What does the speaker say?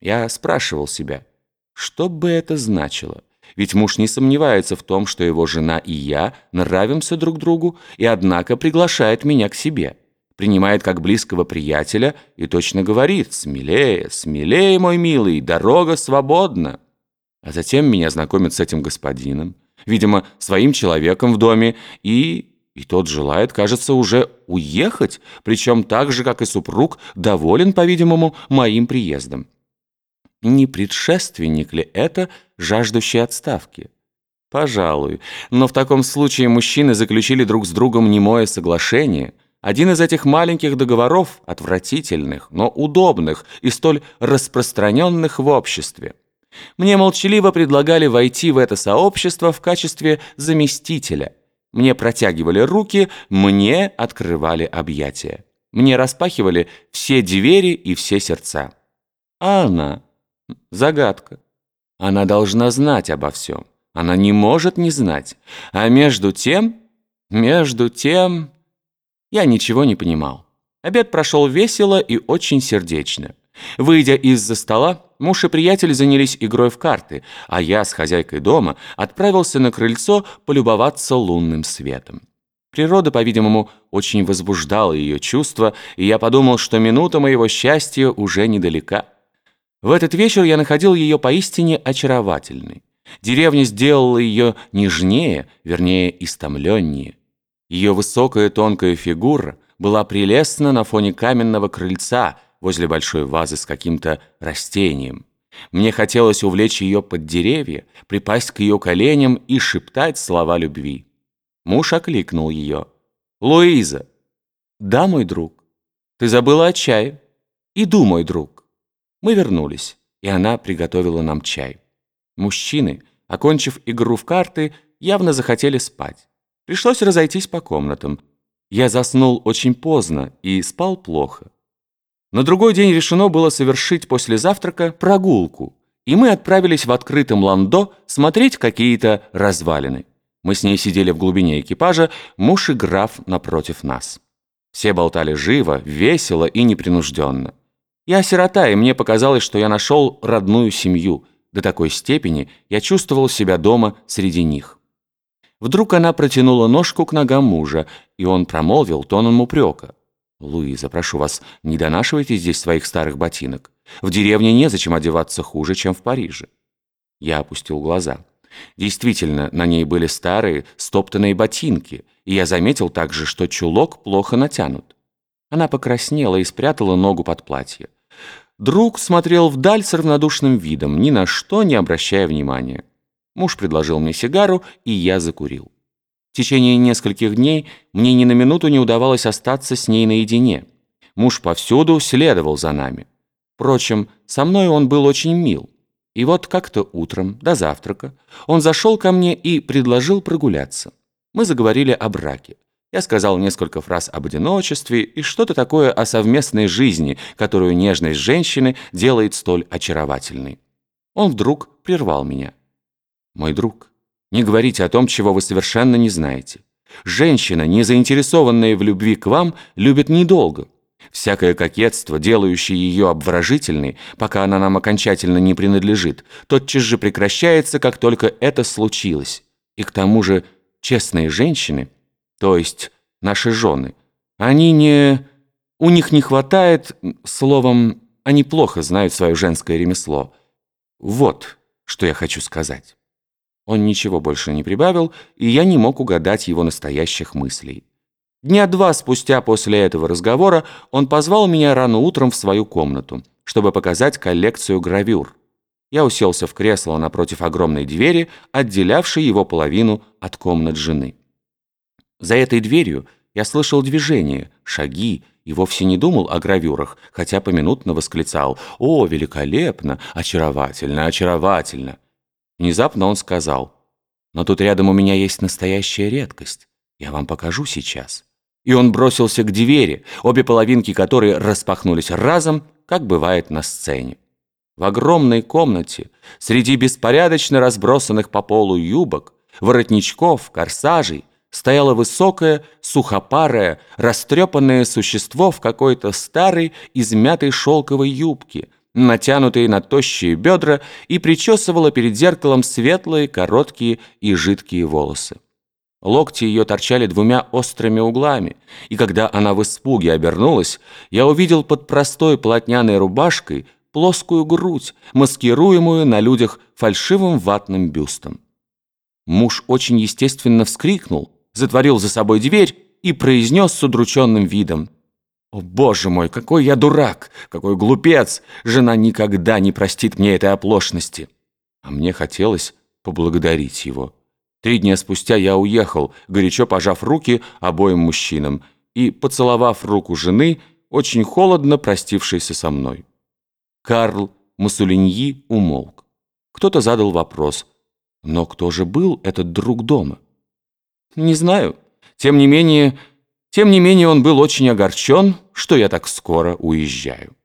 Я спрашивал себя, что бы это значило? Ведь муж не сомневается в том, что его жена и я нравимся друг другу, и однако приглашает меня к себе. Принимает как близкого приятеля и точно говорит «Смелее, смелее, мой милый, дорога свободна». А затем меня знакомит с этим господином, видимо, своим человеком в доме, и... И тот желает, кажется, уже уехать, причем так же, как и супруг, доволен, по-видимому, моим приездом. Не предшественник ли это жаждущей отставки? Пожалуй. Но в таком случае мужчины заключили друг с другом немое соглашение. Один из этих маленьких договоров, отвратительных, но удобных и столь распространенных в обществе. Мне молчаливо предлагали войти в это сообщество в качестве заместителя. Мне протягивали руки, мне открывали объятия. Мне распахивали все двери и все сердца. А она... Загадка. Она должна знать обо всем. Она не может не знать. А между тем... Между тем... Я ничего не понимал. Обед прошел весело и очень сердечно. Выйдя из-за стола, муж и приятель занялись игрой в карты, а я с хозяйкой дома отправился на крыльцо полюбоваться лунным светом. Природа, по-видимому, очень возбуждала ее чувства, и я подумал, что минута моего счастья уже недалека. В этот вечер я находил ее поистине очаровательной. Деревня сделала ее нежнее, вернее, истомленнее. Ее высокая тонкая фигура была прелестна на фоне каменного крыльца возле большой вазы с каким-то растением. Мне хотелось увлечь ее под деревья, припасть к ее коленям и шептать слова любви. Муж окликнул ее. «Луиза!» «Да, мой друг. Ты забыла о чае?» «Иду, мой друг». Мы вернулись, и она приготовила нам чай. Мужчины, окончив игру в карты, явно захотели спать. Пришлось разойтись по комнатам. Я заснул очень поздно и спал плохо. На другой день решено было совершить после завтрака прогулку, и мы отправились в открытом ландо смотреть какие-то развалины. Мы с ней сидели в глубине экипажа, муж и граф напротив нас. Все болтали живо, весело и непринужденно. Я сирота, и мне показалось, что я нашел родную семью. До такой степени я чувствовал себя дома среди них. Вдруг она протянула ножку к ногам мужа, и он промолвил тоном упрека. «Луиза, прошу вас, не донашивайте здесь своих старых ботинок. В деревне незачем одеваться хуже, чем в Париже». Я опустил глаза. Действительно, на ней были старые, стоптанные ботинки, и я заметил также, что чулок плохо натянут. Она покраснела и спрятала ногу под платье. Друг смотрел вдаль с равнодушным видом, ни на что не обращая внимания. Муж предложил мне сигару, и я закурил. В течение нескольких дней мне ни на минуту не удавалось остаться с ней наедине. Муж повсюду следовал за нами. Впрочем, со мной он был очень мил. И вот как-то утром, до завтрака, он зашел ко мне и предложил прогуляться. Мы заговорили о браке. Я сказал несколько фраз об одиночестве и что-то такое о совместной жизни, которую нежность женщины делает столь очаровательной. Он вдруг прервал меня. «Мой друг, не говорите о том, чего вы совершенно не знаете. Женщина, не заинтересованная в любви к вам, любит недолго. Всякое кокетство, делающее ее обворожительной, пока она нам окончательно не принадлежит, тотчас же прекращается, как только это случилось. И к тому же честные женщины — то есть наши жены, они не... У них не хватает, словом, они плохо знают свое женское ремесло. Вот, что я хочу сказать. Он ничего больше не прибавил, и я не мог угадать его настоящих мыслей. Дня два спустя после этого разговора он позвал меня рано утром в свою комнату, чтобы показать коллекцию гравюр. Я уселся в кресло напротив огромной двери, отделявшей его половину от комнат жены. За этой дверью я слышал движение, шаги и вовсе не думал о гравюрах, хотя поминутно восклицал «О, великолепно! Очаровательно! Очаровательно!» Внезапно он сказал «Но тут рядом у меня есть настоящая редкость. Я вам покажу сейчас». И он бросился к двери, обе половинки которой распахнулись разом, как бывает на сцене. В огромной комнате, среди беспорядочно разбросанных по полу юбок, воротничков, корсажей, стояло высокое, сухопарое, растрепанное существо в какой-то старой, измятой шелковой юбке, натянутые на тощие бедра, и причесывала перед зеркалом светлые, короткие и жидкие волосы. Локти ее торчали двумя острыми углами, и когда она в испуге обернулась, я увидел под простой полотняной рубашкой плоскую грудь, маскируемую на людях фальшивым ватным бюстом. Муж очень естественно вскрикнул, затворил за собой дверь и произнес с удрученным видом. «О, боже мой, какой я дурак, какой глупец! Жена никогда не простит мне этой оплошности!» А мне хотелось поблагодарить его. Три дня спустя я уехал, горячо пожав руки обоим мужчинам и, поцеловав руку жены, очень холодно простившейся со мной. Карл Муссолиньи умолк. Кто-то задал вопрос. Но кто же был этот друг дома? Не знаю. Тем не менее, тем не менее он был очень огорчен, что я так скоро уезжаю.